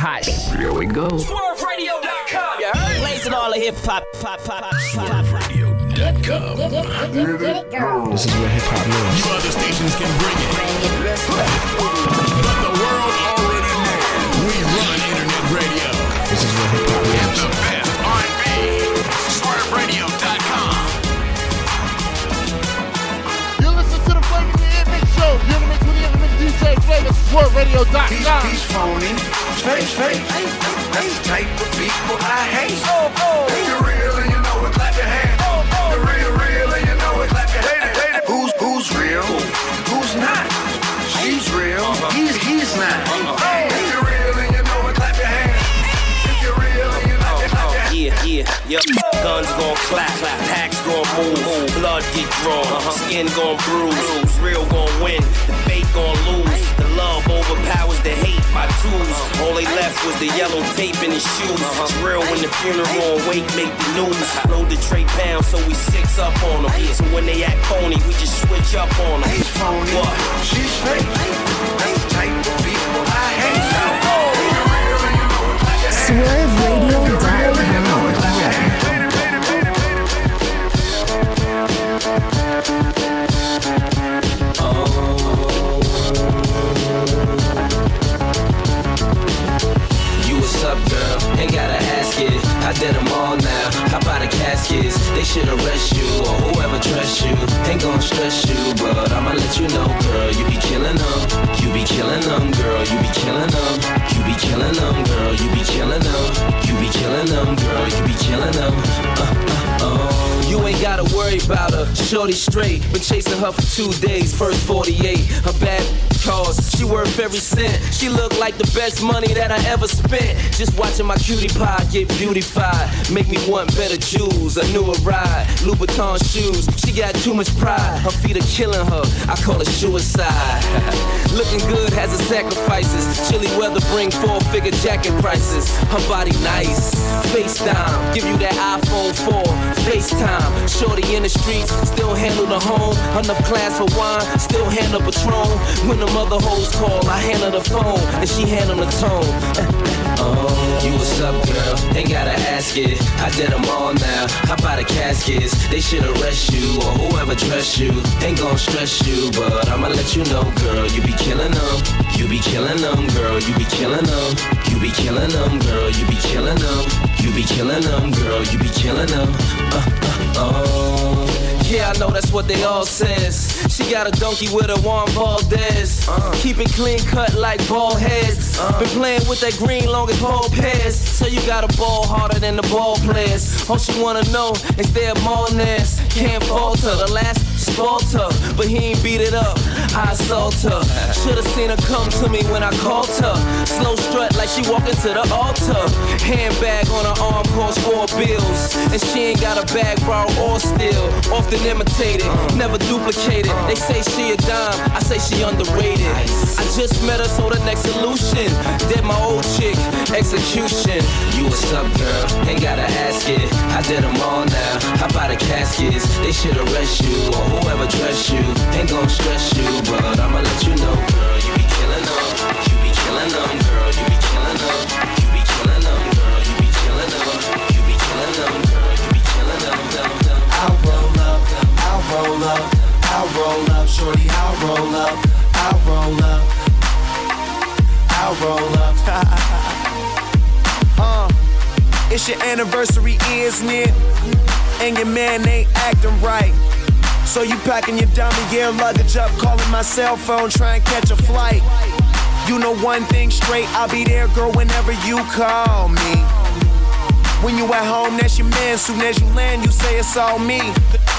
hot. Here we go. SwurvRadio.com. You heard? Blazing all the hip hop, pop, pop, pop, pop. Radio.com. This is where hip hop lives. You other stations can bring it. But the DJ Phlava. He's, he's phony, fake, fake. That's the type of people I hate. If you're real and you know it, clap your hands. You're real, real and you know it, clap your hands. Who's who's real? Who's not? She's real. He's he's not. If you're real and you know it, clap your hands. If you're real and you know it, clap your oh, hands. Oh, yeah, yeah, yeah. Guns gon' clap, packs gon' blood get drawn, skin gon' bruise, real gon' win, the fake gon' lose. The love overpowers the hate by twos. All they left was the yellow tape in his shoes. It's real when the funeral and wake make the news. Load the tray pound, so we six up on them. So when they act phony, we just switch up on them. He's phony. What? She's fake. That's the type of people I hate. If you're I did them all now. Hop out of caskets. They should arrest you or whoever trusts you. Ain't gonna stress you, but I'ma let you know, girl. You be killing them. You be killing them, girl. You be killing them. You be killing them, girl. You be killing them. You be killing them, girl. You be killing them. Uh, uh, oh. You ain't gotta worry about her. Shorty straight. Been chasing her for two days. First 48. Her bad cause she worth every cent. She look like the best money that I ever spent. Just watching my cutie pie get beautified. Make me want better jewels, a newer ride. Louboutin shoes. She got too much pride. Her feet are killing her. I call it suicide. Looking good has its sacrifices. Chilly weather bring four figure jacket prices. Her body nice. FaceTime. Give you that iPhone 4. FaceTime. Shorty in the streets. Still handle the home. Enough class for wine. Still handle Patron. When the mother hoes call, I handle the phone. And she handle the tone. Oh, you what's up, girl? Ain't gotta ask it. I did them all now. Hop out the caskets. They should arrest you or whoever trusts you. Ain't gon' stress you, but I'ma let you know, girl. You be killing them. You be killing them, girl. You be killing them. You be killing them, girl. You be killing them. You be killing them, girl. You be killing them. Uh, uh, oh. Yeah, I know that's what they all says. She got a donkey with a Juan Valdez. Keep it clean cut like ball heads. Been playing with that green long as ball pairs. So you got a ball harder than the ball players. All she wanna know is their ballness. Can't falter. The last spalt her, but he ain't beat it up. I assault her. Should've seen her come to me when I called her. Slow strut like she walking to the altar. Handbag on her arm costs four bills. And she ain't got a bag borrowed or steal. Often imitated, never duplicated. They say she a dime, I say she underrated. I just met her, so the next solution. Dead my old chick, execution. You what's up, girl? Ain't gotta ask it. I did them all now. Hop out the caskets. They should arrest you or whoever trusts you. Ain't gon' stress you, but I'ma let you know, girl. You be killing them. You be killing them, girl. You be killing them. You be killing them, girl. You be killing them. You be killing them, girl. You be killing them. them, them. I'll roll up, I'll roll up, I'll roll up, shorty, I'll roll up, I'll roll up, I'll roll up. Uh, it's your anniversary, isn't it? And your man ain't acting right. So you packing your dummy gear luggage up, calling my cell phone, trying to catch a flight. You know one thing straight, I'll be there, girl, whenever you call me. When you at home, that's your man. Soon as you land, you say it's all me.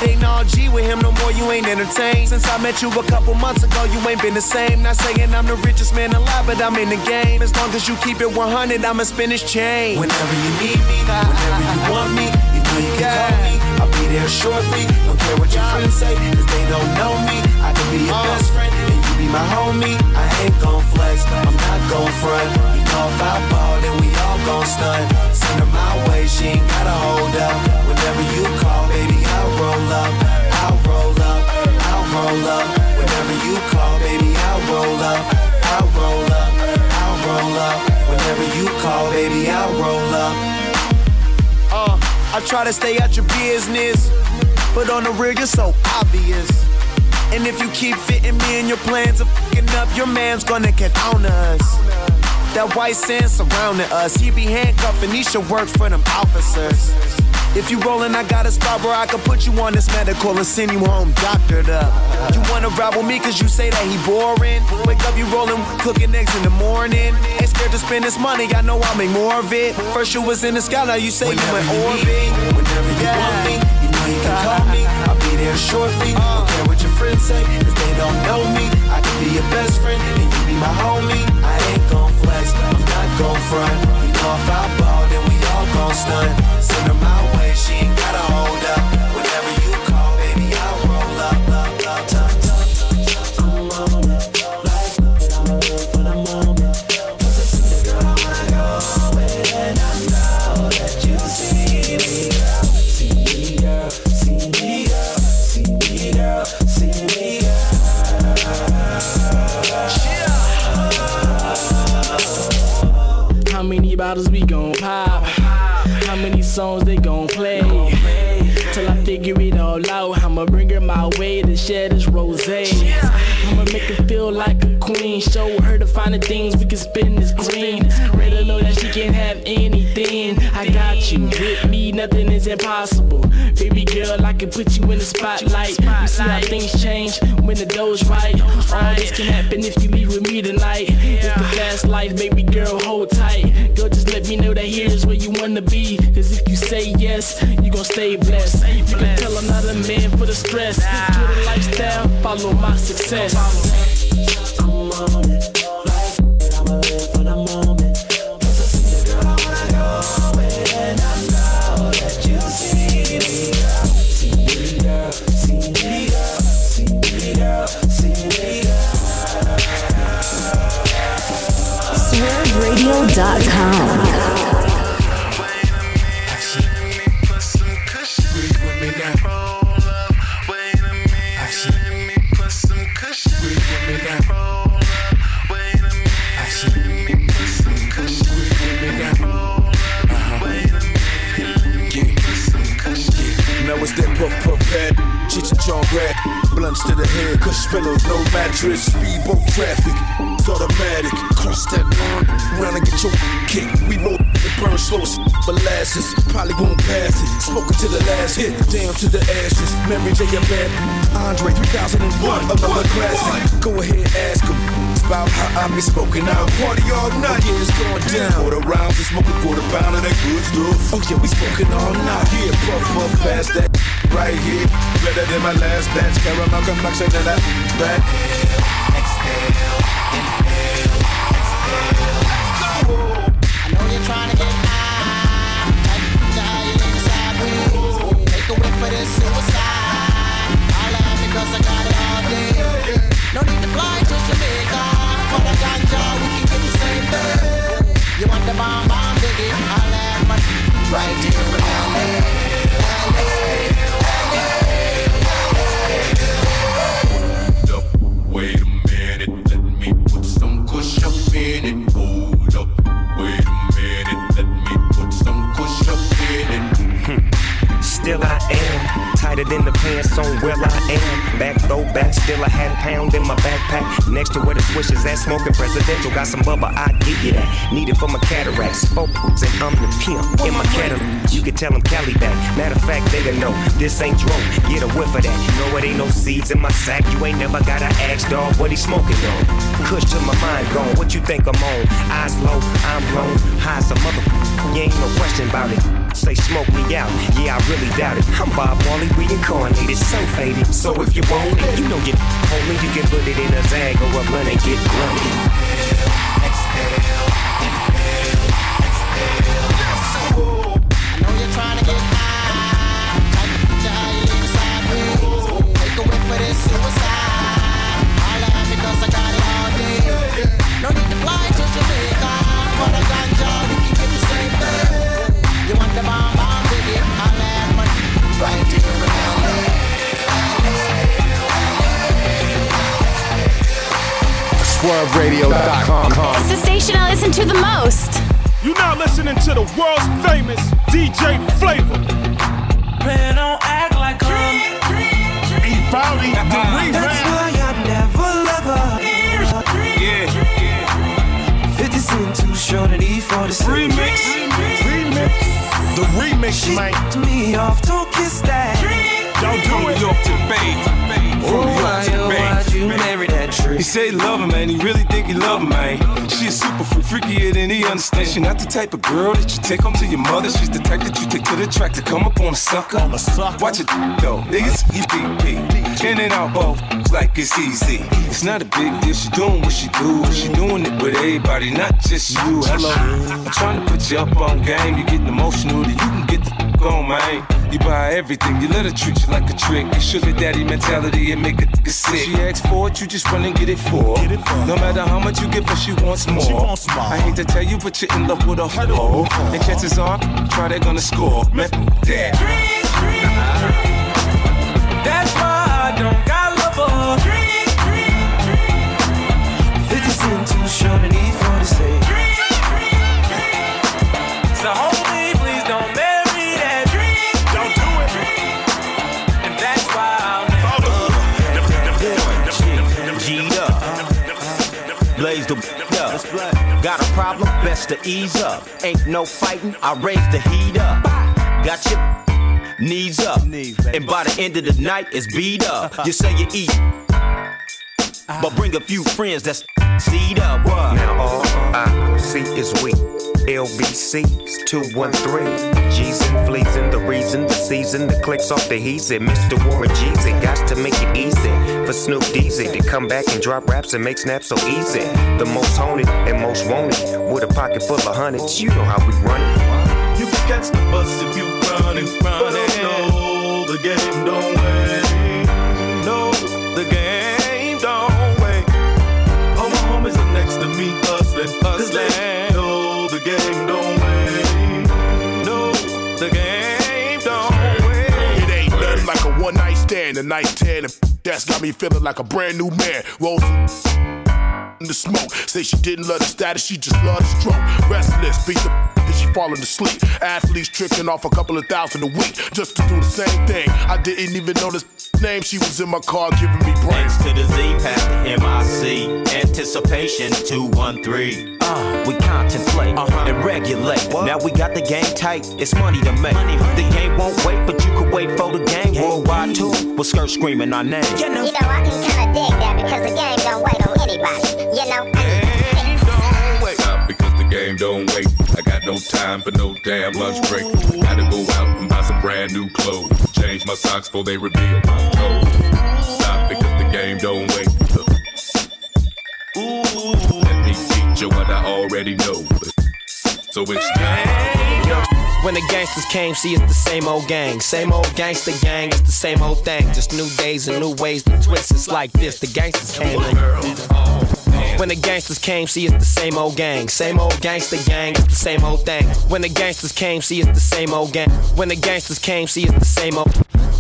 Ain't all G with him no more, you ain't entertained. Since I met you a couple months ago, you ain't been the same. Not saying I'm the richest man alive, but I'm in the game. As long as you keep it 100, I'ma spin this chain. Whenever you need me, whenever you want me, know you can call me. I'll be there shortly. Don't care what your friends say, cause they don't know me. I can be your best friend, and you be my homie. I ain't gon' flex, I'm not gon' front. You know if I ball, then we all gon' stunt. Send her my way, she ain't gotta hold up. Whenever you call, baby, I'll roll up. I'll roll up, I'll roll up. Whenever you call, baby, I'll roll up. I'll roll up, I'll roll up. Whenever you I try to stay out your business, but on the real, you're so obvious. And if you keep fitting me in your plans of fucking up, your man's gonna get on us. That white sand surrounding us, he be handcuffing, he should work for them officers. If you rollin', I got a spot where I can put you on this medical and send you home doctored up. You wanna ride with me cause you say that he boring? Wake up, you rollin', cooking eggs in the morning. Ain't scared to spend this money, I know I'll make more of it. First you was in the sky, now you say Whenever you in orbit. me, whenever you want me, you know you can call me. I'll be there shortly. Don't care what your friends say, cause they don't know me. I can be your best friend, and you be my homie. I ain't gon' flex, I'm not gon' front. You know if I gon' stun. Send her my way, she spin this green. Let know that she can have anything. I got you with me, nothing is impossible. Baby girl, I can put you in the spotlight. You see how things change when the dough's right. All this can happen if you leave with me tonight. It's the fast life, baby girl, hold tight. Girl, just let me know that here's where you wanna be. Cause if you say yes, you gon' stay blessed. You can tell I'm not a man for the stress. Twitter lifestyle, follow my success. I'm on it, SwurvRadio.com. to the head, cush pillows, no mattress, speedboat traffic, it's automatic. Cross that line, round and get your kick. We roll the burn slow as molasses, probably won't pass it. Smoking to the last hit, down to the ashes. Mary J. bad Andre 3001, another classic. Go ahead, ask him. About how I be smoking out. Party all night, yeah, it's going down. Quarter rounds, we smoking quarter pound of that good stuff. Oh yeah, we smoking all night. Yeah, puff puff fast that right here. Better than my last batch. Caramel complexion and that back. Exhale, inhale, exhale. I know you're trying to get high. Like dying inside me. Make a whip for this suicide. I love because I got it all day. No need to fly to Jamaica for the ganja. We can get the same thing. You want the bomb bomb diggy? I'll have my right here in LA. Tighter than the pants on where I am. Back throw back, still I had a pound in my backpack. Next to where the swish is at, smoking presidential. Got some bubba, I give you that. Need it for my cataracts. Focus and I'm the pimp in my Cadillac. You can tell them Cali back. Matter of fact, they know this ain't dro. Get a whiff of that. Know it ain't no seeds in my sack. You ain't never gotta ask dog what he smoking on. Kush to my mind gone. What you think I'm on? Eyes low, I'm blown. High as a mother. You ain't no question about it. Say smoke me out, yeah, I really doubt it. I'm Bob Marley reincarnated, so faded. So if you want it, you know you homie, you can put it in a zag or a and get blunted. No SwurvRadio.com. It's the station I listen to the most. You're now listening listening to the world's famous DJ Phlava. Man, don't act like I'm. He found it. The remix. That's why I never love her. Yeah. 50 cent too short and E46. Remix. Remix. The remix, She man. knocked me off, don't kiss that. Don't From do New it. York to the Bay. Oh, From New York why, to oh, why'd you marry that tree? He say he love him, man. He really think he love him, man. She a super freak, freakier than he understand. She not the type of girl that you take home to your mother. She's the type that you take to the track to come up on a sucker. On a sucker. Watch it though, niggas. You BP. In and out both, like it's easy. It's not a big deal. She doing what she do. She doing it with everybody, not just you. Hello. I'm trying to put you up on game. You getting emotional, then you can get the f- on, man. You buy everything, you let her treat you like a trick. You sugar daddy mentality and make a nigga sick. She asks for it, you just run and get it for. her. Get it for her. No matter how much you give her, she wants more. She wants more. I hate to tell you, but you're in love with a hoe. And chances are, try they're gonna score. Man, that. That's the up. Got a problem? Best to ease up. Ain't no fighting, I raise the heat up. Got your knees up. And by the end of the night, it's beat up. You say you eat, but bring a few friends that's seed up. What? Now all I see is we. LBC's 213. G's and fleas and the reason, the season, the clicks off the heat. And Mr. Warren G's it got to make it easy for Snoop Dizzy to come back and drop raps and make snaps so easy. The most honed and most wanted with a pocket full of hundreds. You know how we run it. You can catch the bus if you run and run it. No, the game don't wait. No, the game don't wait. All my homies are next to me, hustling, hustling. Game don't wait. No, the game don't wait. It ain't nothing like a one night stand, a night ten, that's got me feeling like a brand new man. Roll in the smoke. Say she didn't love the status, she just loved the stroke. Restless, beat the then she falling to sleep. Athletes tricking off a couple of thousand a week just to do the same thing. I didn't even know this name. She was in my car giving me brains. X to the Z past the MIC. Anticipation 213. Uh, we contemplate and regulate. Now we got the game tight, it's money to make. The game won't wait, but you could wait for the game. Worldwide too, with skirt screaming our name. You know, I can kinda dig that because the game don't wait on anybody. You know, Stop because the game don't wait. Got no time for no damn lunch break. Gotta go out and buy some brand new clothes. Change my socks before they reveal my toes. Stop because the game don't wait. Let me teach you what I already know. So it's time. When the gangsters came, see it's the same old gang. Same old gangster gang, it's the same old thing. Just new days and new ways to twist. It's like this. The gangsters came in. When the gangsters came, see it's the same old gang. Same old gangster gang, it's the same old thing. When the gangsters came, see it's the same old gang. When the gangsters came, see it's the same old.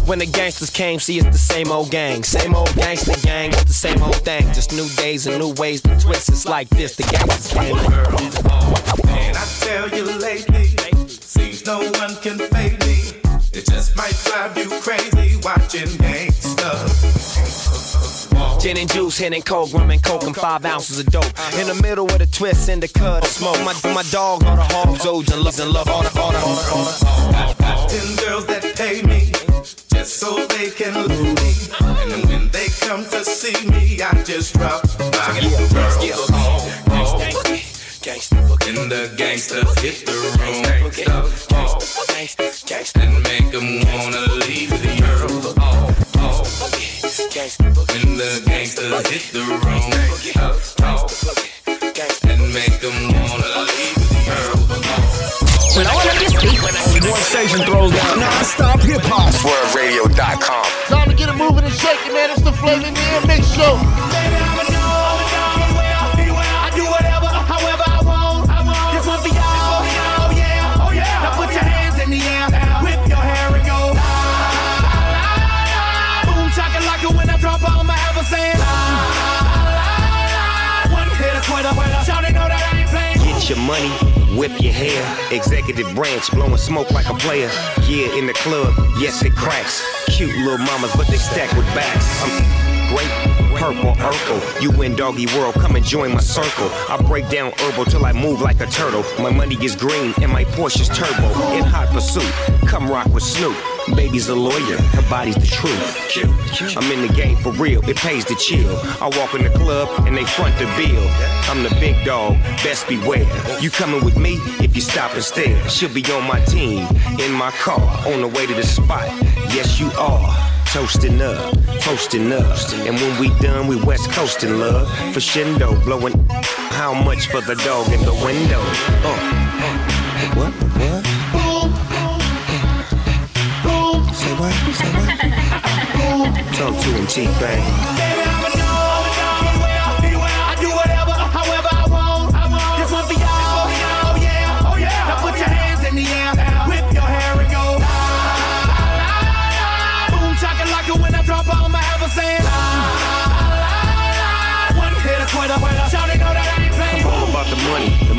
When the gangsters came, see it's the same old gang. Same old gangster gang, it's the same old thing. Just new days and new ways to twist. It's like this. The gangsters came. And I tell you lately, seems no one can fade me. It just might drive you crazy watching gangsters. Gin and juice, hitting coke, rum and coke, and five ounces of dope. In the middle of the twist, in the cut of smoke. My, my dog, all the hogs, O's and loves and love all the, all the, all the, all the. Ten girls that pay me just so they can lose me. And when they come to see me, I just drop my girls. And the gangsters hit the room. Gangsta, and make them wanna leave the earth. When the gangsters hit the room. And make them wanna leave the earth. When all of you speak, when I One station throws down non-stop hip hop. SwurvRadio.com. Time to get it moving and shaking, man. It's the Phlava in the Air Mix Show. Your money, whip your hair. Executive branch blowing smoke like a player. Yeah, in the club, yes it cracks. Cute little mamas, but they stack with backs. I'm great. Purple, Urkel, you in doggy world, come and join my circle. I break down herbal till I move like a turtle. My money is green and my Porsche's turbo. In hot pursuit, come rock with Snoop. Baby's a lawyer, her body's the truth. I'm in the game for real, it pays to chill. I walk in the club and they front the bill. I'm the big dog, best beware. You coming with me if you stop and stare. She'll be on my team, in my car, on the way to the spot. Yes, you are. Toasting up, toasting up. And when we done, we west coasting love. Shindo, blowing how much for the dog in the window? Uh, uh, what? What? Say what? Say what? Talk to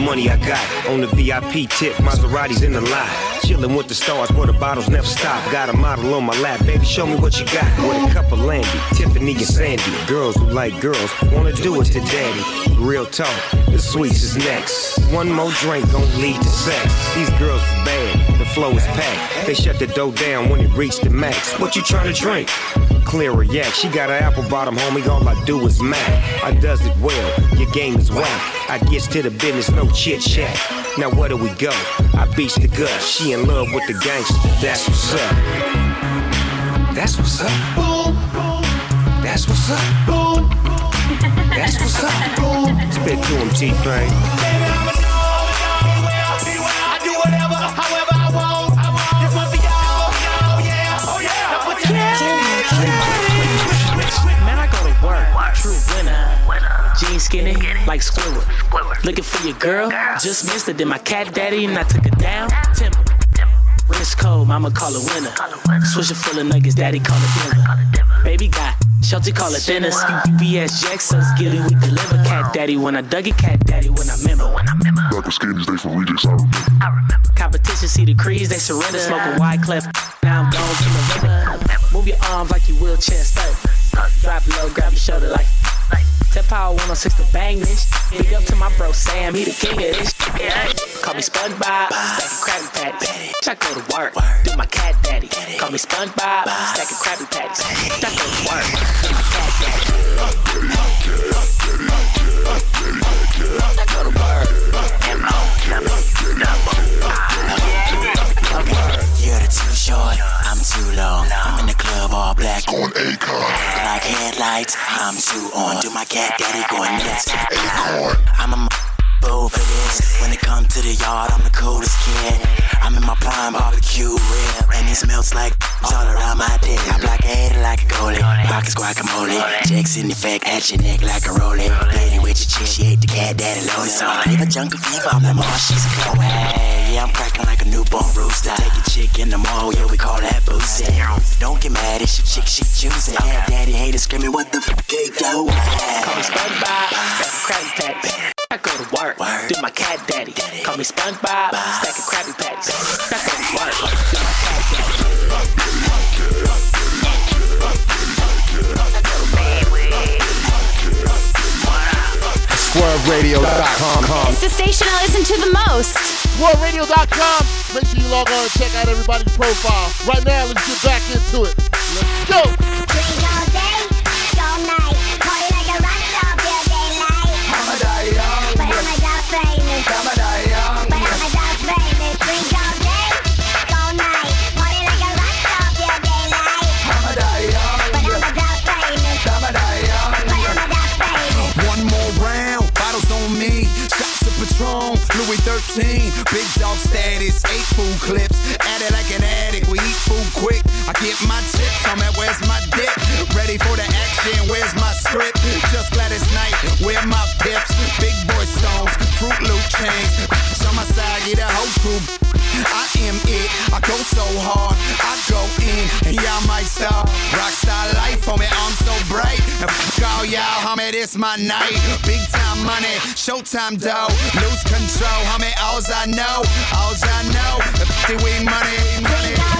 money, I got. On the VIP tip, Maseratis in the lot. Chillin' with the stars where the bottles never stop. Got a model on my lap, baby, show me what you got. With a cup of Landy, Tiffany and Sandy. Girls who like girls wanna do it to daddy. Real talk, the sweets is next. One more drink don't lead to sex. These girls is bad, the flow is packed. They shut the door down when it reach the max. What you tryna drink? Clear yak, she got an apple bottom, homie. All I do is mac. I does it well, your game is whack. I gets to the business, no chit chat. Now where do we go? I beats the gut. She in love with the gangster. That's what's up. That's what's up. Boom. That's what's up. Boom. That's what's up. Boom. Spit to him, T-Pain. Skinny, like Squidward. Looking for your girl. Just missed it. Then my cat daddy and I took it down. Timber. When it's cold, mama call it winter. Swisher full of nuggets, daddy call it dinner. Baby got Shelty call it thinners. UPS Jackson's Gilly, we deliver. Cat daddy when I dug it, cat daddy when I remember. Back in skinnies, they from rejects, I remember. Competition see the crease, they surrender. Smoking wide clef, now I'm gone to the river. Move your arms like you wheelchair stuck. Drop low, grab your shoulder like. Tip power 106 to bang this. Big up to my bro Sam, he the king of this. Call me SpongeBob, stack of Krabby Patties. I go to work, do my cat daddy. Call me SpongeBob, stack of Krabby Patties. I go to work, do my cat daddy. Work. You're too short, I'm too long. I'm in the club all black on Akon. Like headlights, I'm too on. Do my cat daddy going nuts. Acorn. I'm a over this. When it comes to the yard, I'm the coolest kid. I'm in my prime barbecue rib, and it smells like all around my dick. I blockade like a goalie, pockets guacamole. Checks in effect at your neck like a rollie. Lady with your chick, she ate the cat daddy lonely. So I leave a jungle fever, I'm mall, she's a go. Hey, yeah, I'm cracking like a newborn rooster. Take a chick in the mall, yeah, we call that boozy. Don't get mad, it's your chick, she choosing. Cat daddy haters screaming, what the f they do? Call me SpongeBob, stack of Krabby Patties. I work, do my cat daddy. Call me SpongeBob, stack of Krabby Patties. I go work, do my cat SwurvRadio.com. It's the station I listen to the most. SwurvRadio.com. Make sure you log on and check out everybody's profile. Right now, let's get back into it. Let's go. Dog status, eight food clips. At it like an addict, we eat food quick. I get my tips, I'm at where's my dick? Ready for the action, where's my script? Just glad it's night, where my pips? Big boy stones, Fruit Loop chains. On my side, get a whole crew. I am it, I go so hard, I go in, and y'all might stop. Rockstar life on me, I'm so bright. And fuck all y'all, it's my night. Big time money, showtime dough. Lose control, homie, all's I know. All's I know, the we money, money.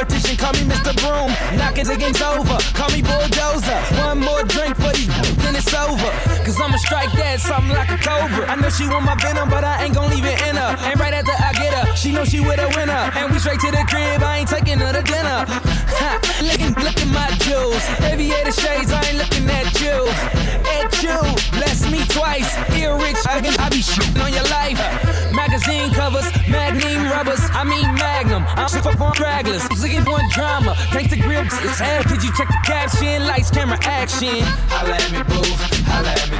Competition, call me Mr. Broom. Knocking the game's over, call me Bulldozer. One more drink these, then it's over. Cause I'ma strike that something like a cobra. I know she want my venom, but I ain't gon' leave it in her. And right after I get her, she know she with a winner. And we straight to the crib, I ain't taking her to dinner. Ha, looking, look at my jewels. Aviator shades, I ain't looking at you. At you, bless me twice. Feel rich, I, can, I be shitting on your life. Magazine covers, magnum rubbers, I mean magnum. I'm up on stragglers. Looking for drama. Thanks to grip, it's hell. Did you check the caption? Lights, camera, action. Holla at me, boo. Holla at me,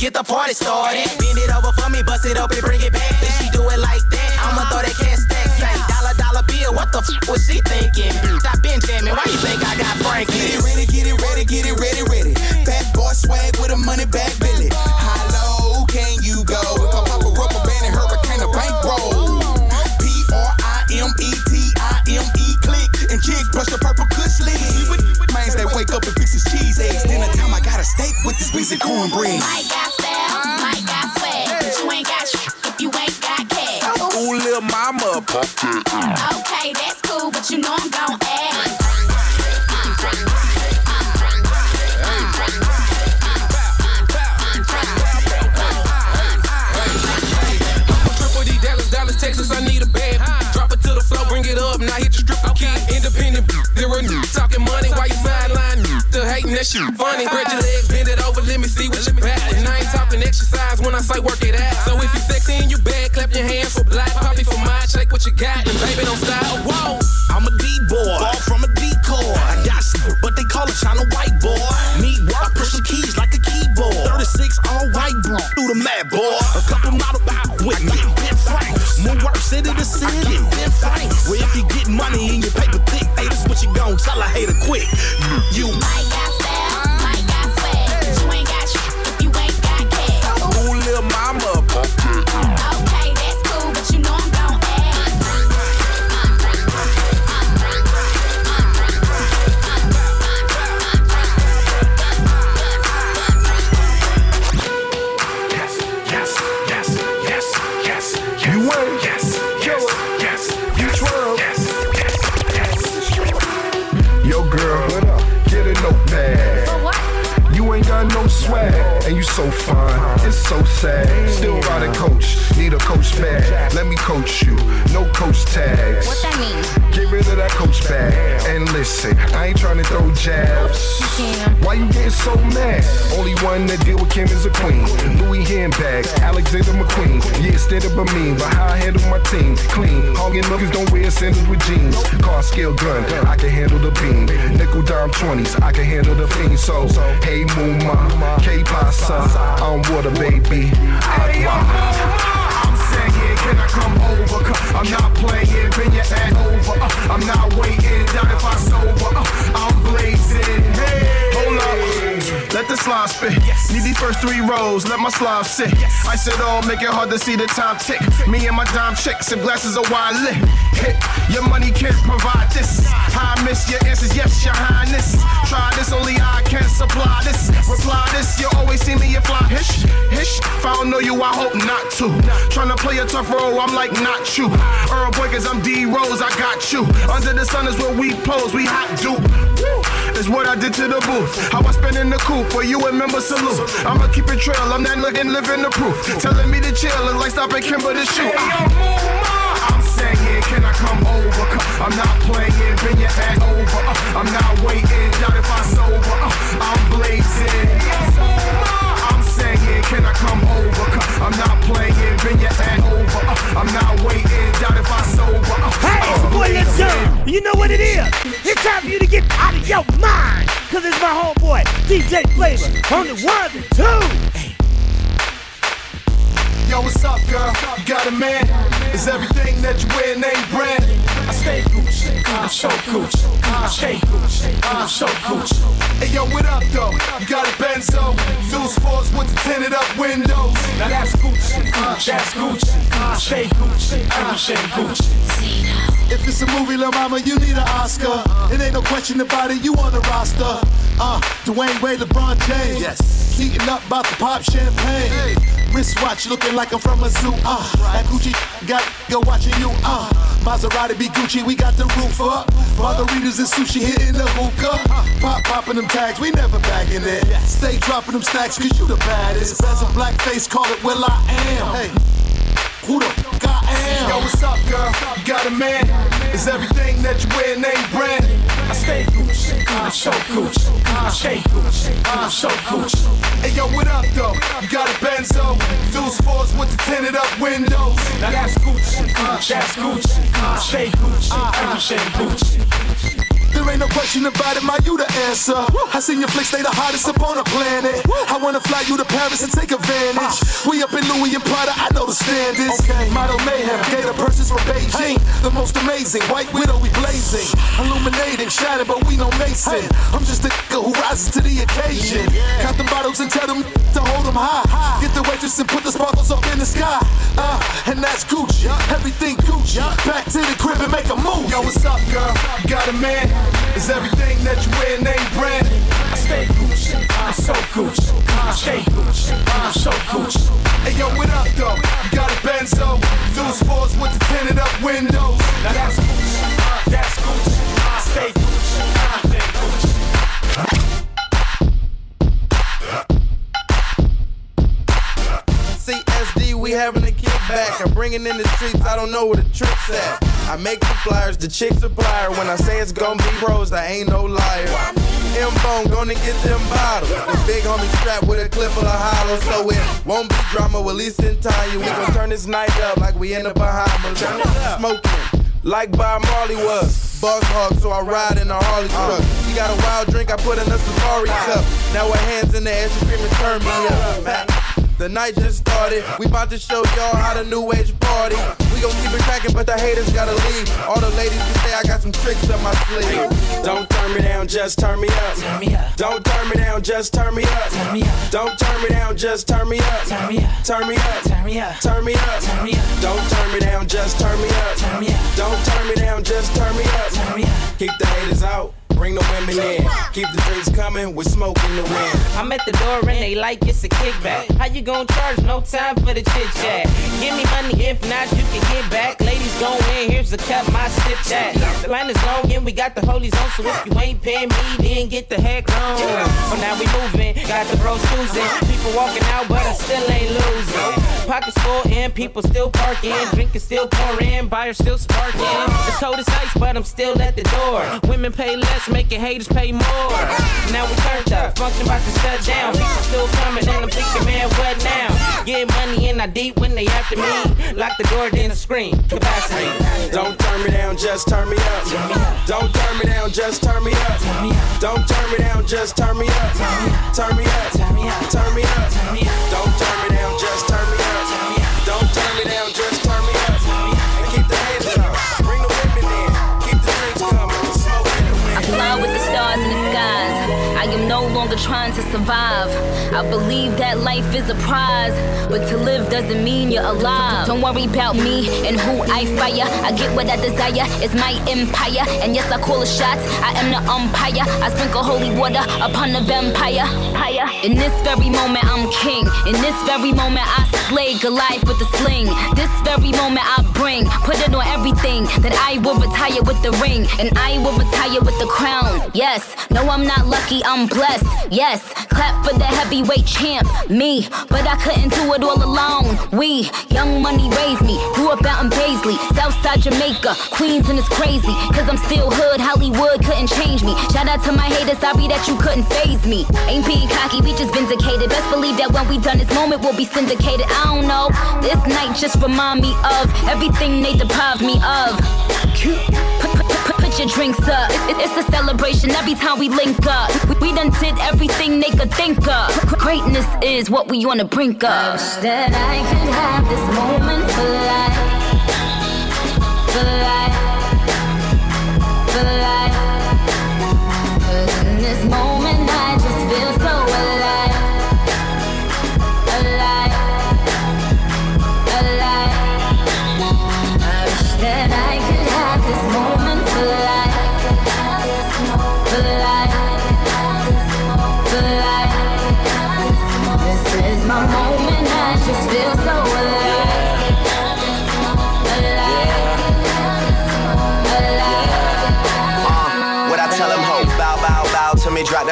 get the party started. Bend it over for me, bust it open, bring it back. Then she do it like that. I'ma throw that cash stack, say dollar dollar bill. What the f was she thinking? Bitch, I been jamming. Why you think I got Franklin? Get it ready, get it ready, get it ready, ready. Bad boy swag with a money bag Billy. How low can you go? If I pop a rubber band and hurricane a bankroll. P R I M E T I M E click and jigs brush the purple kush leaves. Mans that wake up and fix his cheese eggs. Dinner time I got a steak with this piece of cornbread. That shit funny. Spread your legs, bend it over, let me see what you back. And I ain't talking exercise when I say work it out. So if you sexy and you bad, clap your hands for black. Poppy for mine, shake what you got. And baby, don't stop. Whoa. I'm a D-boy, ball from a decoy. I got some, but they call it China white boy. Me, I push the keys like a keyboard. 36 all white, bro. Do the mad boy. A couple model out with me. More work, city to city. Well, if you get money in your paper thick, hey, this what you gon' tell a hater quick. You one that deal with Kim is a queen. Louis handbags, Alexander McQueen. Yeah, instead of a mean, but how I handle my team. Clean, hogging niggas don't wear sandals with jeans. Car scale gun, I can handle the beam. Nickel dime 20s, I can handle the fiend. So, hey Mooma, K Pasa, I'm water baby. Saying, can I come over? Cause I'm not playing, bring your ass over. Uh, I'm not waiting, down if I sober. Uh, I'm blazing. Let the slide spit. Need these first three rows, let my slide sit. I said all, make it hard to see the time tick. Me and my dime chicks and glasses of wine lit. Hit, your money can't provide this. I miss your answers, yes, your highness. Try this, only I can supply this. Reply this, you always see me a fly. Hish, hish. If I don't know you, I hope not to. Tryna play a tough role, I'm like, not you. Earl boy, cause I'm D Rose, I got you. Under the sun is where we pose, we hot dupe. Is what I did to the booth. How I spend in the coop, for you remember salute. I'ma keep it trail, I'm not looking, living the proof. Telling me to chill, is like stopping Kimber to shoot. I'm saying, can I come over? I'm not playing, bring your ass your mind. Cause it's my homeboy, DJ Phlava, on the ones and twos. Yo, what's up, girl? You got a man? Is everything that you wear name brand? I stay Gucci, I'm so Gucci. I stay Gucci, I'm so Gucci. Hey, yo, what up, though? You got a Benzo? Those fours with the tinted up windows. Now that's Gucci, that's Gucci. I stay Gucci, I stay Gucci. If it's a movie, lil' mama, you need an Oscar. It ain't no question about it, you on the roster. Uh, Dwyane Wade, LeBron James. Yes. Heating up, about to pop champagne. Wristwatch looking like I'm from a zoo. Uh, that Gucci got go watching you. Uh, Maserati be Gucci, we got the roof up. Margaritas and sushi hitting the hookah. Pop popping them tags, we never bagging it. Stay dropping them stacks, cause you the baddest. Bezel black face, call it Will I Am. Hey. Who the fuck I am? Yo, what's up, girl? You got a man? Is everything that you wear name brand? I stay Gucci, I'm so Gucci. I stay Gucci, I'm so Gucci. Hey, yo, what up, though? You got a Benzo? Those fours with the tinted up windows. Now that's Gucci, that's Gucci. I stay I'm stay Gucci. There ain't no question about it, my you the answer. I seen your flicks, they the hottest up on the planet. I wanna fly you to Paris and take advantage. We up in Louis and Prada, I know the standards. Model mayhem, gator purses from Beijing. The most amazing, white widow, we blazing. Illuminating, shining, but we no mason. I'm just a nigga who rises to the occasion. Count them bottles and tell them to hold them high. Get the waitress and put the sparkles up in the sky. And that's Gucci, everything Gucci. Back to the crib and make a move. Yo, what's up, girl? You got a man? Is everything that you wear name brand? I stay Gucci, I'm so Gucci. I stay Gucci, I'm so Gucci. Hey yo, what up though? You got a Benzo? Those fours with the tinted up windows. Now that's Gucci, that's Gucci. I stay Gucci, I we having a kickback. I'm bringing in the streets, I don't know where the tricks at. I make the flyers, the chick supplier. When I say it's gonna be pros, I ain't no liar. M Bone gonna get them bottles. The big homie strapped with a clip of the hollow, so it won't be drama. With Lisa and Tanya, we gon' turn this night up like we in the Bahamas. Smoking like Bob Marley was. Bus hog, so I ride in a Harley truck. She got a wild drink, I put in a safari cup. Now her hands in the air, she screaming, turn me up, man. The night just started. We about to show y'all how the new age party. We gon' keep it cracking, but the haters gotta leave. All the ladies can say I got some tricks up my sleeve. Don't turn me down, just turn me up. Turn me up. Don't turn me down, just turn me up. Don't turn me down, just turn me up. Turn me up. Turn me up. Turn me up. Turn me up. Turn me up. Don't turn me down, just turn me up. Turn me up. Don't turn me down, just turn me up. Turn me up. Keep the haters out. Bring the women in. Keep the drinks coming with smoke in the wind. I'm at the door and they like it's a kickback. How you gonna charge? No time for the chit chat. Give me money, if not, you can get back. Ladies go in, here's the cup, my sip that. The line is long and we got the holies on, so if you ain't paying me, then get the heck on. So now we moving, got the bros choosing. People walking out, but I still ain't losing. Pockets full and people still parking. Drinking still pouring, buyers still sparking. It's cold as ice, but I'm still at the door. Women pay less, making haters pay more. Now we turned up, function about to shut down. People still coming and I'm thinking, man, what now? Get money in I deep when they after me. Lock the door, then scream. Capacity. Don't turn me down, just turn me up. Don't turn me down, just turn me up. Don't turn me down, just turn me up. Turn me up. Turn me up. Turn me up. Don't turn me down, just turn me up. Am no longer trying to survive. I believe that life is a prize, but to live doesn't mean you're alive. Don't worry about me and who I fire. I get what I desire, it's my empire. And yes, I call the shots, I am the umpire. I sprinkle holy water upon the vampire. In this very moment, I'm king. In this very moment, I slay Goliath with the sling. This very moment, I bring, put it on everything that I will retire with the ring, and I will retire with the crown. Yes, no, I'm not lucky, I'm blessed. Yes, clap for the heavyweight champ, me. But I couldn't do it all alone. We, young money raised me, grew up out in Baisley, Southside Jamaica, Queens, and it's crazy. Cause I'm still hood, Hollywood couldn't change me. Shout out to my haters, sorry that you couldn't faze me. Ain't being cocky, we just vindicated. Best believe that when we done this moment, we'll be syndicated. I don't know, this night just remind me of everything they deprived me of. Put, your drinks up. It- It's a celebration every time we link up. We, done did everything they could think of. Greatness is what we on the brink of. that I could have this moment for life. For life.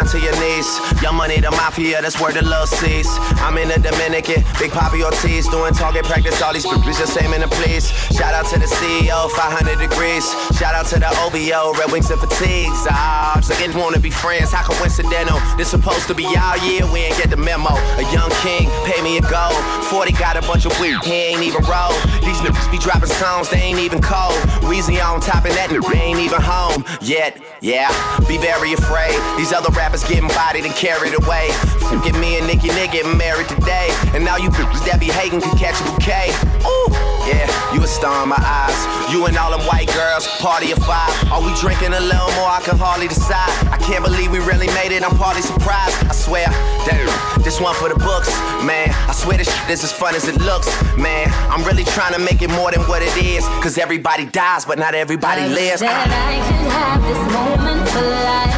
To your knees. Young money, the mafia, that's where the love sees. I'm in the Dominican, Big Papi Ortiz, doing target practice, all these bitches just aiming the please. Shout out to the CEO, 500 degrees. Shout out to the OVO, Red Wings and Fatigues. Ah, just again, wanna be friends, how coincidental? This supposed to be our year, we ain't get the memo. A young king, pay me a gold. 40 got a bunch of weird, he ain't even roll. These niggas be dropping songs, they ain't even cold. Weezy on top of that, they ain't even home yet. Yeah, be very afraid. These other rappers getting bodied and carried away. Forget me and Nicki Nick getting married today. And now you bitches that be hating can catch a bouquet. Ooh, yeah, you a star in my eyes. You and all them white girls, party of five. Are we drinking a little more? I can hardly decide. I can't believe we really made it. I'm partly surprised. I swear, damn, this one for the books, man. I swear this shit is as fun as it looks, man. I'm really trying to make it more than what it is. Cause everybody dies, but not everybody lives. That I could have this moment for life.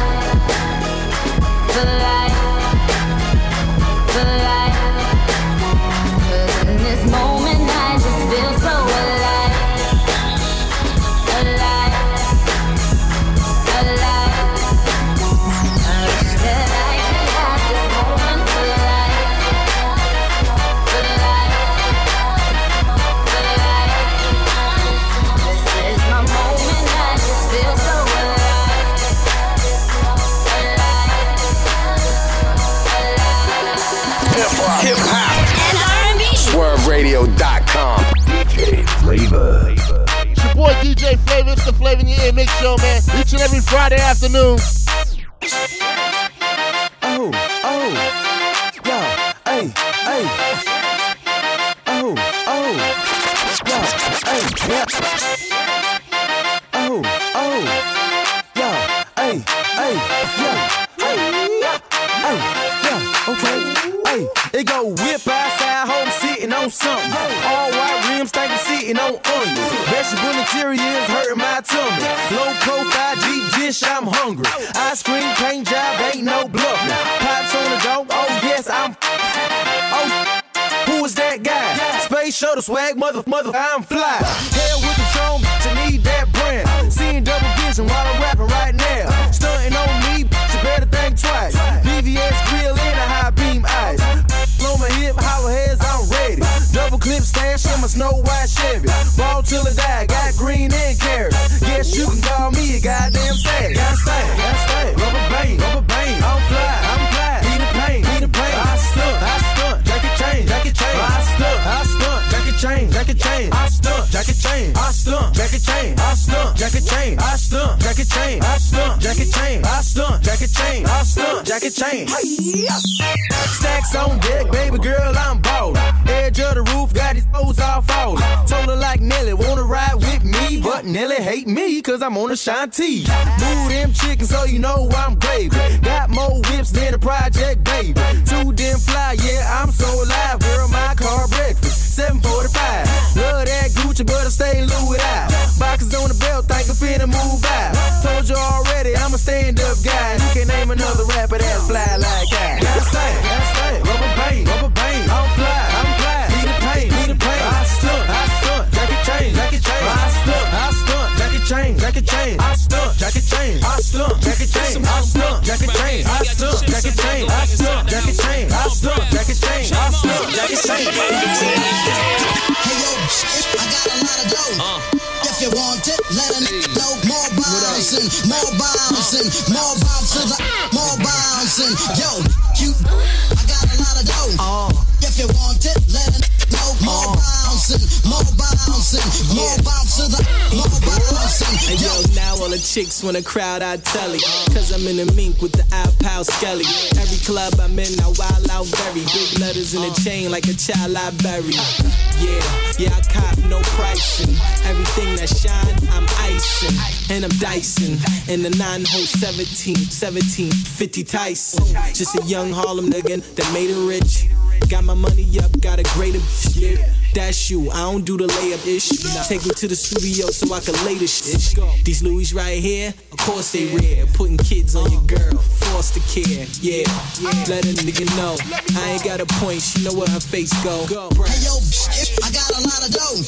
For life. Phlava. It's your boy DJ Phlava. It's the Phlava in Your Ear Mix Show, man. Each and every Friday afternoon. Shuttle swag, mother, mother, I'm fly. Hell with the drone, to need that brand. Seeing double vision while I'm rapping right now. Stunting on me, you better think twice. VVS grill in a high beam eyes. On my hip, hollow heads, I'm ready. Double clip stash in my snow white Chevy. Ball till I die, got green and carrots. Guess you can call me a goddamn savage. Got stay, got stay. Jacket chain. Stacks on deck, baby girl, I'm ballin'. Edge of the roof, got his toes all falling. Told her like Nelly, wanna ride with me, but Nelly hate me, cause I'm on a Shanty. Move them chickens so you know I'm gravy. Got more whips than a project, baby. I stunt, jacket chain. I stunt, jacket chain. I stunt, jacket chain. I stunt, jacket chain. Hey yo, I got a lot of dough. If you want it, let a know. More bouncing, more bouncing, more bouncing, more bouncing. Yo, cute, I got a lot of dough. If you want it, let a chicks wanna crowd out telly. Cause I'm in the mink with the iPow skelly. Every club I'm in, I wild out very. Big letters in the chain like a child I bury. Yeah, yeah, I cop no pricing. Everything that shine, I'm icing. And I'm dicing. In the 9 hole 17, 17, 50 Tyson. Just a young Harlem nigga that made it rich. Got my money up, got a greater yeah. That's you, I don't do the layup ish. Take me to the studio so I can lay this shit. These Louis right here, of course they rare. Putting kids on your uh. girl, foster care. Yeah, let a nigga know. I ain't got a point, she know where her face go. Hey yo, I got a lot of dough.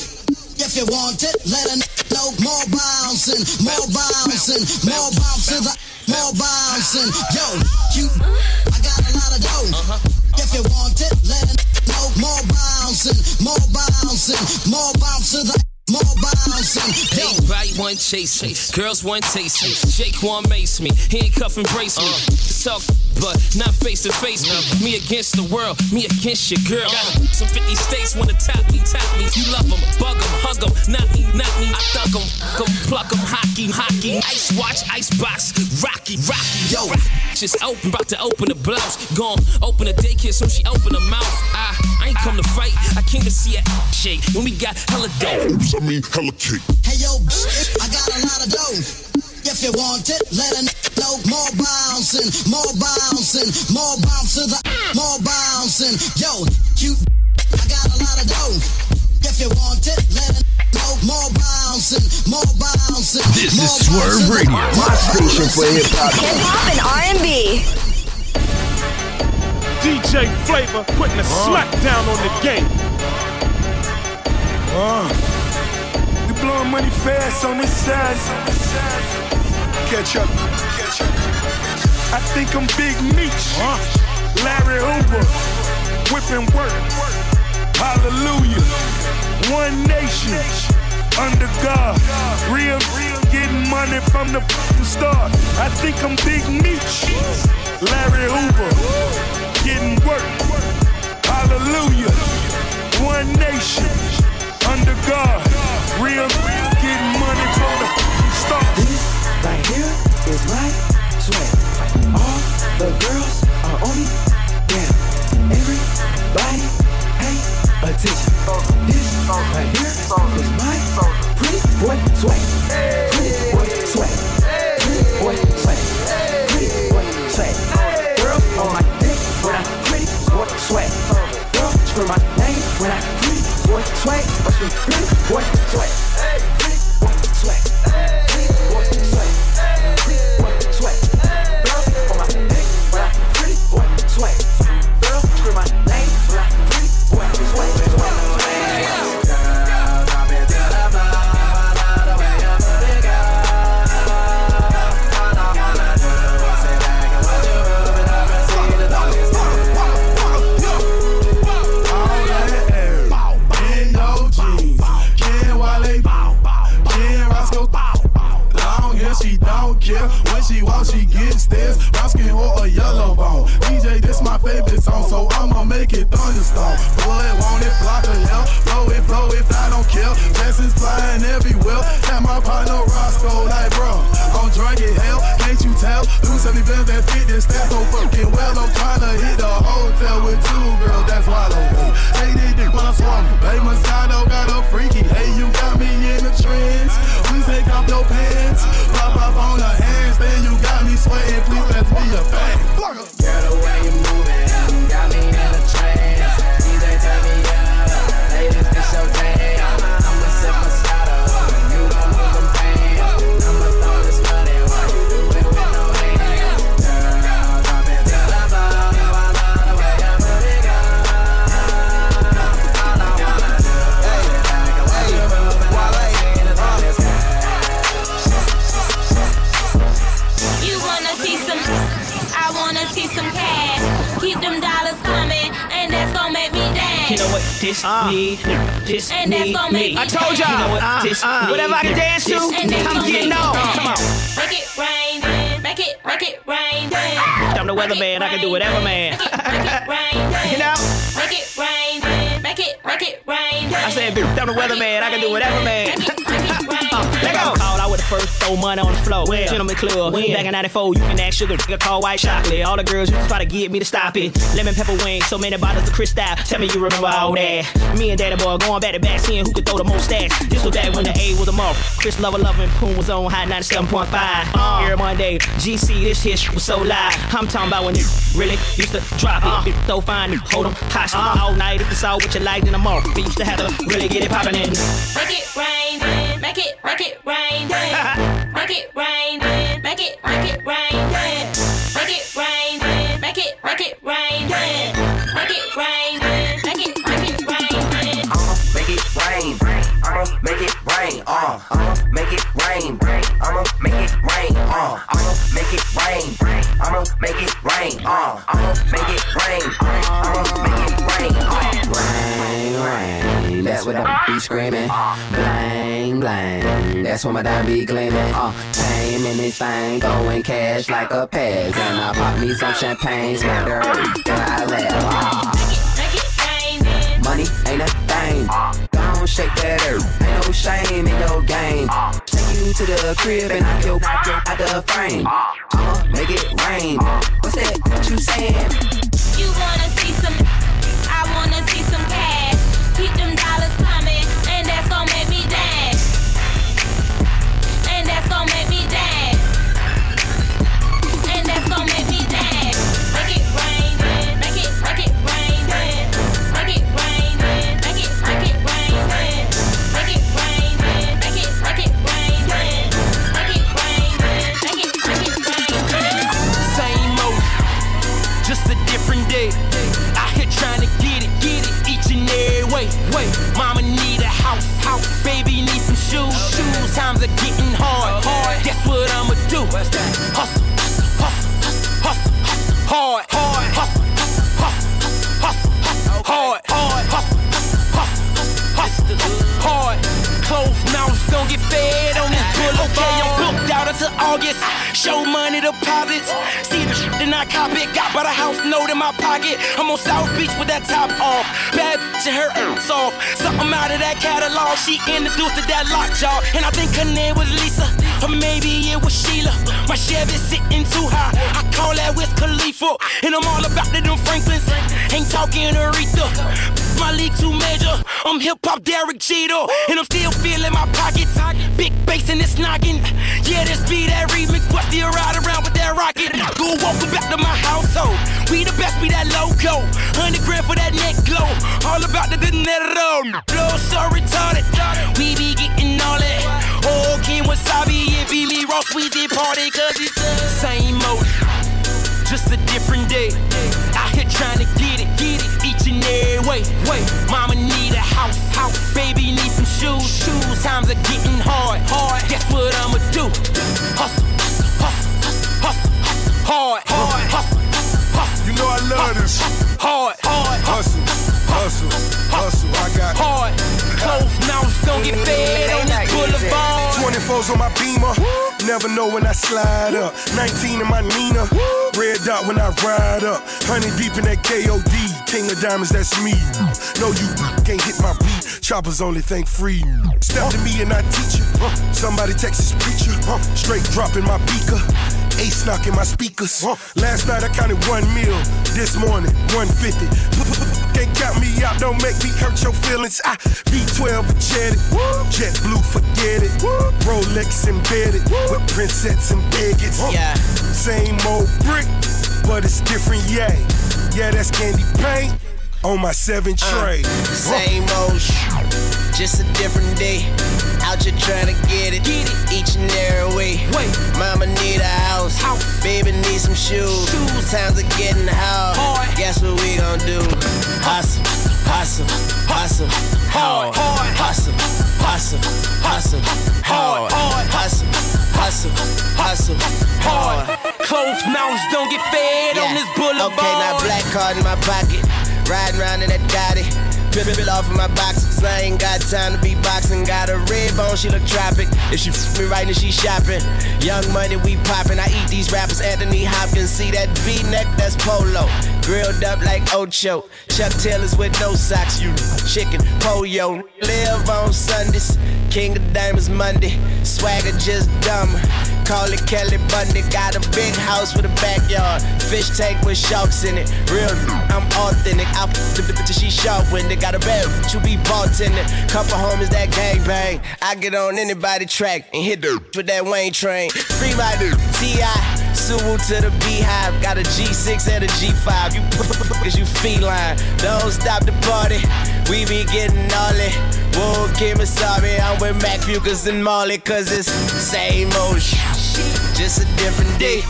If you want it, let a nigga know. More bouncing, more bouncing, more bouncing, more bouncing. Yo, cute, I got a lot of dough. Uh-huh. If you want it, let nigga know. More bouncing, more bouncing, more bouncing, more bouncing. Yo, Everybody want chase me, girls want taste me. Jake want mace me, handcuff embrace me. Uh. Talk, but not face to face me. Me against the world, me against your girl. Uh. Got some 50 states wanna top me, top me. You love them, bug them, hug them. Not me, not me. I thug them, go pluck them, hockey, hockey. Ice watch, ice box, rocky, rocky. Yo, just open, about to open the blouse. Gone, open the daycare, so she open her mouth. I, I ain't come to fight, I came to see a shake. When we got hella dope. I mean, hella cake. Hey yo, I got a lot of dough. If you want it, let a nigga know. More bouncing, more bouncing, more bouncing, more bouncing. Yo, cute, I got a lot of dough. If you want it, let a nigga know. More bouncing, more bouncing. This more is Swurv. Radio, my station for hip hop. Hip hop and R&B. DJ Phlava putting a smack down on the game. Uh, we blowing money fast on this side. Catch up, catch up. I think I'm Big Meech. Larry Hoover. Whipping work. Hallelujah. One nation. Under God. Real, real getting money from the f***ing start. I think I'm Big Meech. Larry Hoover. Getting work. Hallelujah. One nation. Under God. Real, real getting money from the f***ing start. Here is my sweat. All the girls are on me. Yeah. Everybody pay attention. This right here is my pretty boy sweat. Pretty gonna make me. me I told y'all. dance. You know what? Uh, This uh. me, whatever I can dance to, This- and that's I'm gonna getting on. Come on. Make it rain, then. Make it, make it rain, then. I'm the weatherman. I can do whatever, man. You know? Make it rain, then. Make it, make it rain, then. I said, I'm the weatherman. I can do whatever, man. Uh, let go. Call, I would first throw money on the floor. Gentleman Club. When? Back in 94, you can ask sugar, nigga call white chocolate. All the girls used to try to get me to stop it. Lemon pepper wings, so many bottles of Cristal. Tell me you remember all that. Me and Daddy Boy going back to back, seeing who could throw the most stacks. This was back when the A was a month. Chris Lover Loving Poon was on high 97.5. Uh, Every Monday, GC, this hit was so live. I'm talking about when you really used to drop it. Bitch, so fine, hold them hostage all night. If it's all what you liked in the mall, we used to have to really get it poppin' in. Make it rain, then. Make it, make it rain. Make it rain. Make it, make it rain. Make it rain. Make it, make it rain. Make it rain, I'ma make it rain. Uh, I'ma make it rain. I'ma make it rain. Uh, I'ma make it rain. I'ma make it rain. Uh, I'ma make it rain. I'ma make it rain. Uh, rain, rain. That's what I be screaming. Blang, blang. That's when my dime be gleaming. Uh, came in this thing, going cash like a pass. And I pop me some champagne, smack the earth, then I laugh. Uh, money ain't a thing. Don't shake that earth. Ain't no shame, ain't no game. Take you to the crib and your knock your out the frame. I'ma make it rain. What's that? What you saying? Off. Something out of that catalog. She introduced to that lockjaw. And I think her name was Lisa. Or maybe it was Sheila. My Chevy sitting too high. I call that Wiz Khalifa. And I'm all about the them Franklins. Ain't talking Aretha. My league too major. I'm hip hop Derek Jeter. And I'm still feeling my pockets. Big bass in this noggin. Yeah, this be that remix. What's the ride around with rocket? Go welcome back to my household. We the best, be that logo. 100 grand for that neck glow. All about the dinero. Flow so retarded. We be getting all that. Oh, King Wasabi and Billy Ross Weezy party. Cause it's the same mode. Just a different day. Out here trying to get it, get it each and every way. Wait, mama need a house, house. Baby need some shoes, shoes. Times are getting hard, hard. Guess what I'ma do? Hustle, hard, hard. Hustle, hustle. You know I love this. Hard, hard. Hustle, hustle, hustle. I got hard. Closed mouths don't get fed on this boulevard. 24s on my beamer. Never know when I slide up. 19 in my Nina. Red dot when I ride up. Honey deep in that KOD. King of diamonds, that's me. No, you can't hit my beat. Choppers only think free. Step to me and I teach you. Somebody Texas preacher. Straight dropping my beaker. Ace knocking my speakers. Last night I counted one mil. This morning, 150. Can't count me out, don't make me hurt your feelings. I V12 jetted. Jet blue, forget it. Rolex embedded with princess and bigots. Yeah. Same old brick, but it's different, yeah. Yeah, that's candy paint on my seven uh, tray. Same old sh- just a different day. Out here trying to get it, get it each and every way. Wait, mama need a house, house. baby need some shoes. shoes. Times are getting hard. hard. Guess what we gon' do? Hustle, hustle, hustle, hard. Hustle, hustle, hustle, hard. Hustle, hustle, hustle, hard. Closed mouths don't get fed on this boulevard. Okay, now black card in my pocket. Riding around in that. Rip it off of my box, cause I ain't got time to be boxing. Got a red bone, she look tropic. If she f me right, then she shopping. Young money, we popping. I eat these rappers, Anthony Hopkins. See that V neck, that's polo. Grilled up like Ocho. Chuck Taylors with no socks, you chicken, pollo. Live on Sundays. King of Diamonds Monday. Swagger just dumb. Call it Kelly Bundy. Got a big house with a backyard. Fish tank with sharks in it. Real, I'm authentic. I f the bitch till she sharp when they got a bed. You be bartending. Couple homies that gang bang. I get on anybody track and hit the with that Wayne train. Free my dude, T.I. Suwu to the beehive. Got a G6 and a G5. You cause you feline. Don't stop the party. We be getting all it. Whoa, Kim sorry. I'm with Mac Fucus and Marley. Cause it's same old shit. Just a different day.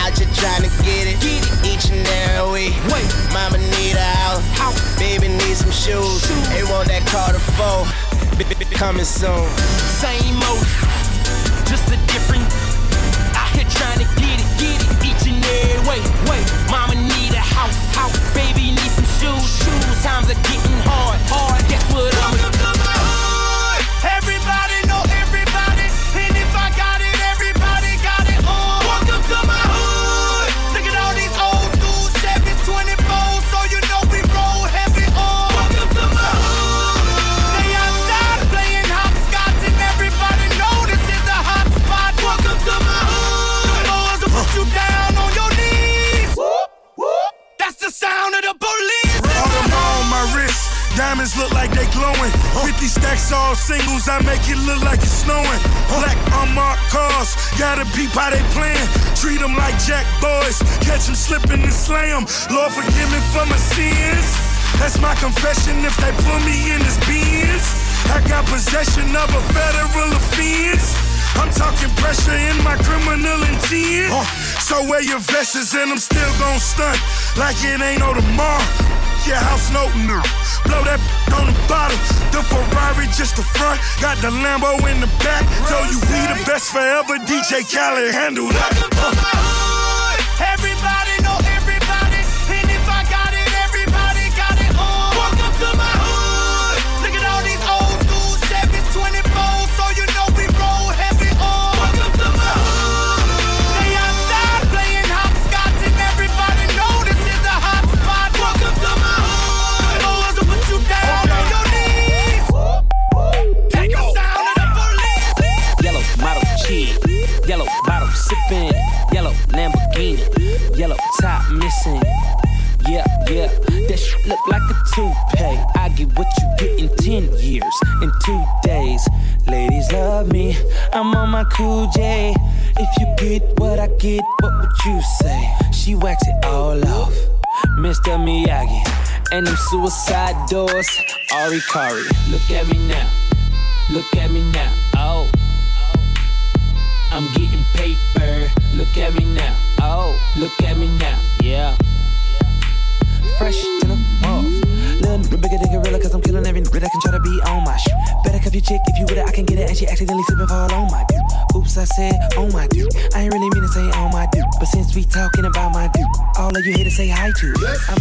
Out here trying to get it. Each and every week. Wait. Mama need a house. Baby need some shoes. They want that car to fold. Coming soon. Same old, just a different. House, house. Baby need some shoes, shoes. Times are getting hard, hard. Guess what I'm Diamonds look like they glowing. 50 stacks all singles, I make it look like it's snowing. Black unmarked cars, gotta peep how they playing. Treat them like jack boys, catch them slipping and slay 'em. Lord forgive me for my sins. That's my confession if they put me in this beans. I got possession of a federal offense. I'm talking pressure in my criminal intent. So wear your vests and I'm still gon' stunt like it ain't no tomorrow. Your house no no. Blow that on the bottom. The Ferrari just the front. Got the Lambo in the back. Told you we the best forever. DJ Khaled handle that. Suicide doors, Ari Kari. Look at me now, look at me now, oh. I'm getting paper. Look at me now. Oh, look at me now. Yeah. Fresh to the off. Little bigger than gorilla, cause I'm killing every nigga that can try to be on my shoe. Better cuff your chick if you with it, I can get it. And she accidentally slip and fall on my dude. Oops, I said on my dude. I ain't really mean to say on my dude. But since we talking about my dude, all of you here to say hi to. I'm,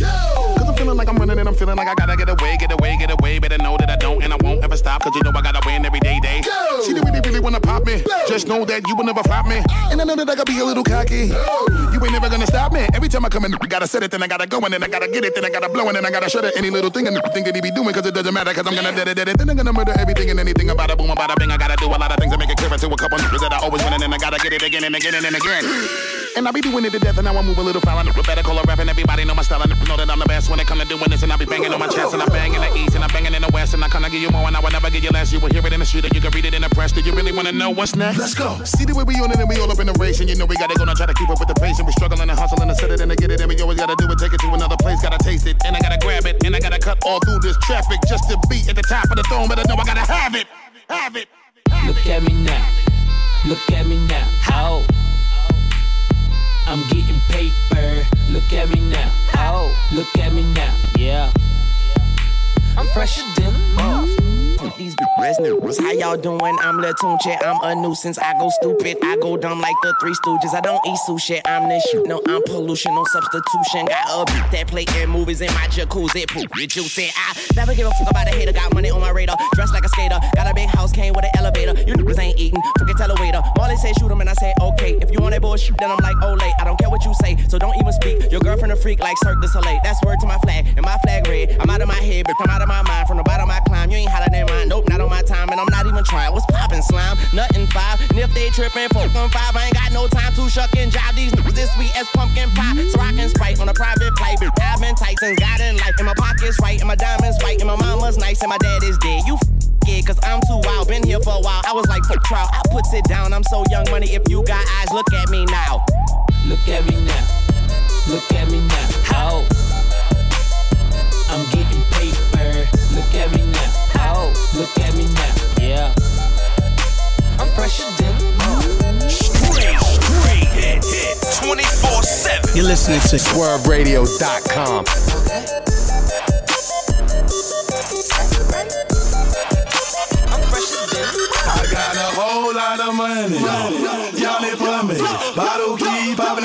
Cause I'm feeling like I'm running and I'm feeling like I gotta get away, get away, get away. Better know that I don't and I won't ever stop. Cause you know I gotta win every day, day. She didn't really, really wanna pop me. Just know that you will never flop me. And I know that I gotta be a little cocky. Go. You ain't never gonna stop me. Every time I come in, I gotta set it, then I gotta go, and then I gotta get it, then I gotta blow, and then I gotta shut it. Any little thing and thing that he be doing, cause it doesn't matter, cause I'm gonna dead it, dead it. Then I'm gonna murder everything and anything about a boom, about a bing. I gotta do a lot of things to make it clear to a couple niggas that I always winning and I gotta get it again and again and again. And I be doing it to death, and now I move a little foul. And better call a rap, and everybody know my style. And know that I'm the best when it come to doing this. And I be banging on my chest, and I bang in the east, and I'm banging in the west. And I kinda give you more, and I will never give you less. You will hear it in the street, and you can read it in the press. Do you really wanna know what's next? Let's go. See the way we on it, and we all up in the race. And you know we gotta go and try to keep up with the pace. And we struggling and hustling to set it and to get it. And we always gotta do it, take it to another place. Gotta taste it, and I gotta grab it. And I gotta cut all through this traffic just to be at the top of the throne. But I know I gotta have it. Have it. Look at me now. Look at me now. Oh. I'm getting paper. Look at me now. Oh. Look at me now. Yeah. I'm fresher than These news. How y'all doing? I'm Latunche. I'm a nuisance. I go stupid. I go dumb like the Three Stooges. I don't eat sushi. I'm the shit. No, I'm pollution. No substitution. Got a beat that play in movies in my jacuzzi. Poop. Juicy. I never give a fuck about a hater. Got money on my radar. Dressed like a skater. Got a big house. Came with an elevator. You niggas ain't eating. Fucking tell a waiter. Marley say shoot him and I say okay. If you want that bullshit, then I'm like, oh late. I don't care what you say. So don't even speak. Your girlfriend a freak like Cirque du Soleil. That's word to my flag. And my flag red. I'm out of my head, bitch. I'm out of my mind. From the bottom I climb. You ain't hotter than mine. Nope, not on my time. And I'm not even trying. What's poppin' slime? Nothing five. And if they trippin', fuck on five. I ain't got no time to shuck and jive these niggas this sweet as pumpkin pie. So I can sprite on a private flight. I've been tight since God in life. And my pockets right. And my diamonds white. And my mama's nice. And my dad is dead. You yeah, cause I'm too wild, been here for a while. I was like, fuck trial, I puts it down. I'm so young money. If you got eyes, look at me now. Look at me now. Look at me now. How? I'm getting Look at me now. Yeah. I'm fresher than Straight, straight hit, hit, 24 7. You're listening to SwurvRadio.com. I got a whole lot of money. Y'all it for me. Bottle keep popping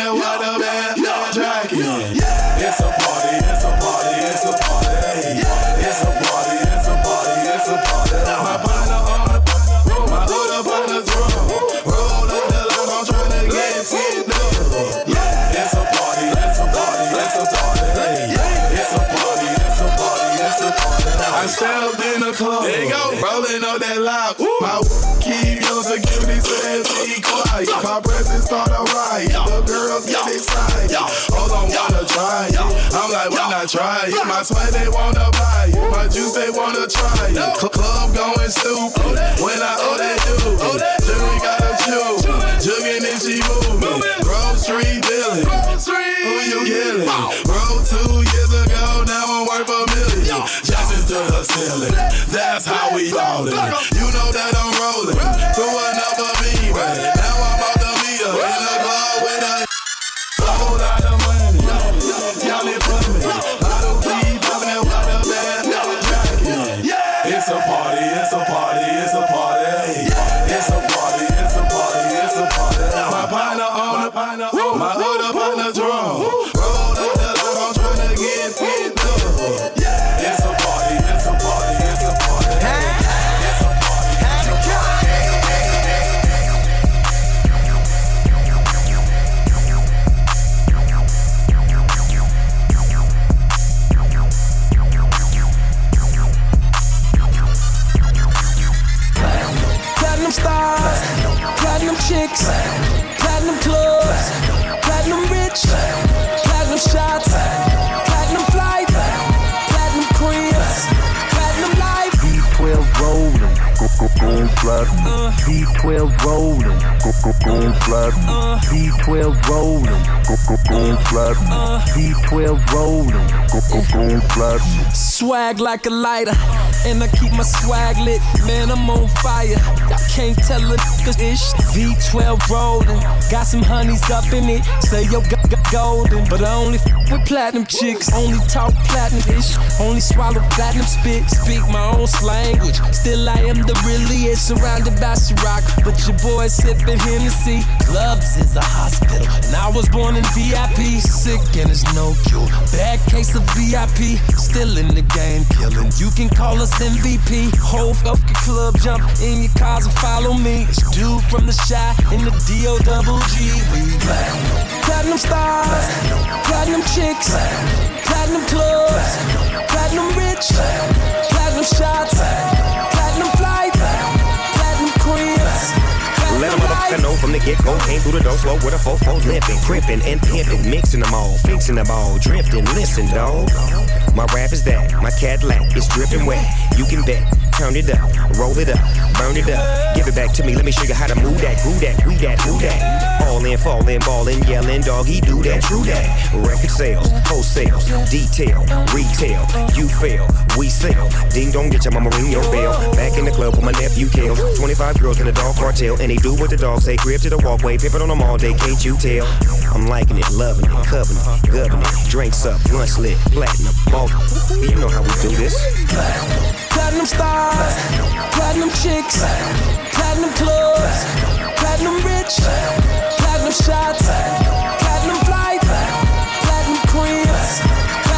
try it? My sweat they wanna buy it. My juice they wanna try it. Cl- Club going stupid. When I owe that dude. Jury gotta choose. Jugging and she moving. Grove Street dealing. Who you killing? Roll two years ago, now I'm worth a million. Jackson to the ceiling. That's how we ballin'. You know that I'm rolling to another beat. Now I'm out the meter in platinum chicks, platinum clubs, platinum rich, platinum shots, platinum flights, platinum cribs, platinum life. V12 rolling, go go go platinum. Uh. V12 rolling, go go go platinum. Uh. V12 rolling, go go go platinum. Uh. V12 rolling, go go go platinum. Swag like a lighter, and I keep my swag lit. Man, I'm on fire. Can't tell a ish. V12 rolling, got some honeys up in it. Say yo, g- g- golden, but I only f- with platinum chicks. Only talk platinum ish. Only swallow platinum spit. Speak my own language. Still, I am the realest. Surrounded by Ciroc, but your boy sipping Hennessy. Clubs is a hospital, and I was born in VIP. Sick and it's no cure. Bad case of VIP. Still in the game, killing. You can call us MVP. Whole fucking club jump in your cars and follow me. It's dude from the shy in the D O double G. We platinum stars, platinum chicks, platinum clubs, platinum rich, platinum shots, Let a motherfucker know from the get go. Came through the door slow with a fofo limping, crimping and pimping, mixing them all, fixing them all, drifting. Listen, dog. My rap is that, my Cadillac is dripping wet. You can bet. Turn it up, roll it up, burn it up. Give it back to me, let me show you how to move that, groove that, we that, who that. All in, fall in, ball in, yelling, dog, he do that, true that. Record sales, wholesales, detail, retail. You fail, we sell. Ding dong, get your mama ring your bell. Back in the club with my nephew Kale. 25 girls in the dog cartel, and they do what the dogs say. Grip to the walkway, pimpin' on them all day, can't you tell? I'm liking it, loving it, covering it, governing it. Drinks up, lunch lit, platinum, ball. You know how we do this. Platinum stars, platinum chicks, platinum clubs, platinum rich, platinum shots, platinum flights, platinum cribs.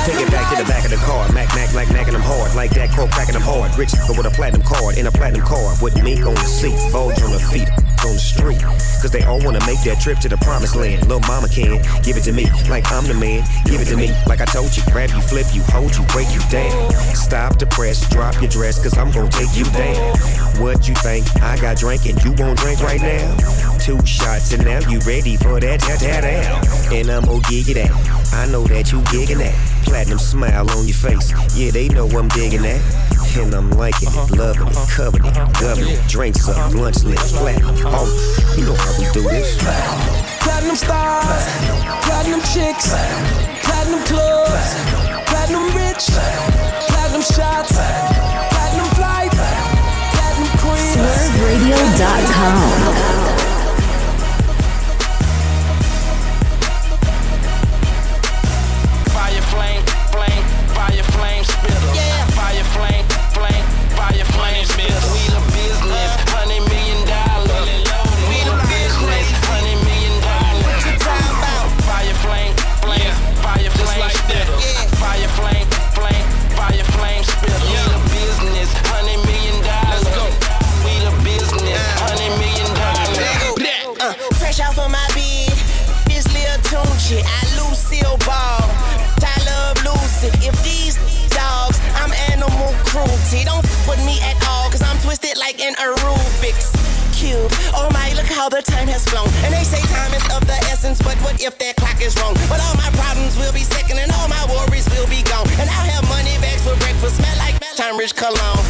Take it back to the back of the car. Mac, Mac, like macking them hard. Like that crow cracking them hard. Rich but with a platinum card in a platinum car. With mink on the seat, bulge on the feet, on the street. Cause they all wanna make that trip to the promised land. Little mama can give it to me like I'm the man. Give it to me like I told you. Grab you, flip you, hold you, break you down. Stop the press, drop your dress, cause I'm gonna take you down. What you think? I got drinking, you won't drink right now? Two shots and now you ready for that, that, that, that. And I'm gonna gig it out. I know that you gigging that. Platinum smile on your face. Yeah, they know I'm digging that. And I'm liking it, uh-huh. loving it, uh-huh. coveting it, uh-huh. governed it. Drinks up, lunch lit, platinum. Oh, you know how we do this. Platinum stars, platinum chicks, platinum clubs, platinum rich, platinum shots, platinum flights, platinum cribs. SwurvRadio.com. how the time has flown. And they say time is of the essence, but what if that clock is wrong? But all my problems will be second, and all my worries will be gone. And I'll have money bags for breakfast, smell like time rich cologne.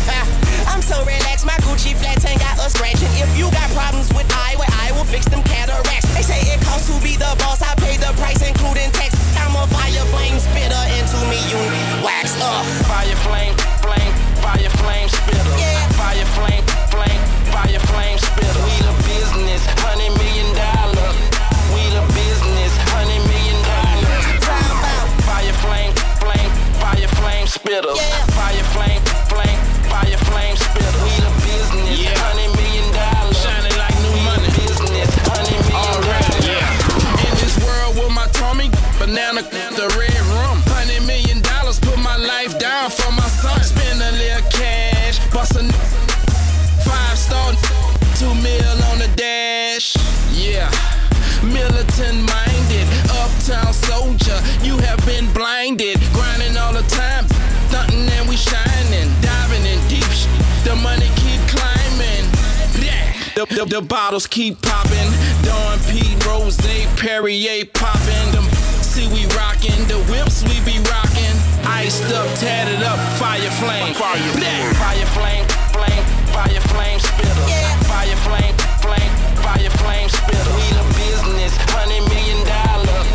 Bottles keep popping. Dawn Pete, Rose, Perrier popping. Them see we rocking. The whips we be rocking. Iced up, tatted up, fire flame. Fire flame. Fire flame, flame, fire flame spitter. Fire flame, flame, fire flame spitter. We the business, hundred million dollars.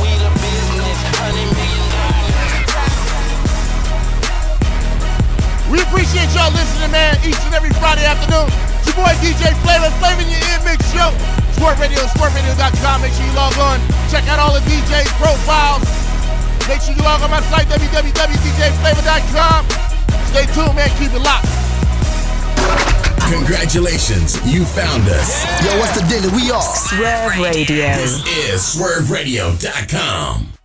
We the business, hundred million dollars. We appreciate y'all listening, man, each and every Friday afternoon. It's your boy DJ Phlava, Phlava in your ear mix show. Sport Radio, sportradio.com. Make sure you log on. Check out all the DJs' profiles. Make sure you log on my site, www.djphlava.com. Stay tuned, man. Keep it locked. Congratulations, you found us. Yo, what's the deal? We are Swurv Radio. This is SwurvRadio.com.